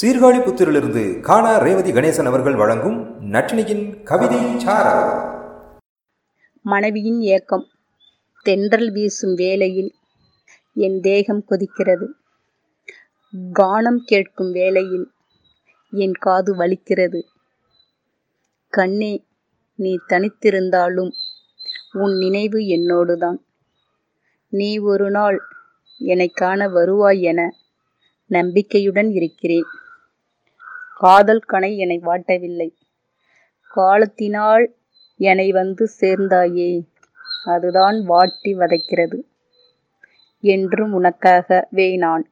சீர்காழிபுத்தூரிலிருந்து காணா ரேவதி கணேசன் அவர்கள் வழங்கும் நட்டினியின் கவிதை மனைவியின் ஏக்கம். தென்றல் வீசும் வேளையில் என் தேகம் கொதிக்கிறது. கானம் கேட்கும் வேளையில் என் காது வலிக்கிறது. கண்ணே நீ தனித்திருந்தாலும் உன் நினைவு என்னோடுதான். நீ ஒரு நாள் என்னை காண வருவாய் என நம்பிக்கையுடன் இருக்கிறேன். காதல் கனை என்னை வாட்டவில்லை. காலத்தினால் என்னை வந்து சேர்ந்தாயே அதுதான் வாட்டி வதைக்கிறது. என்றும் உனக்காகவே நான்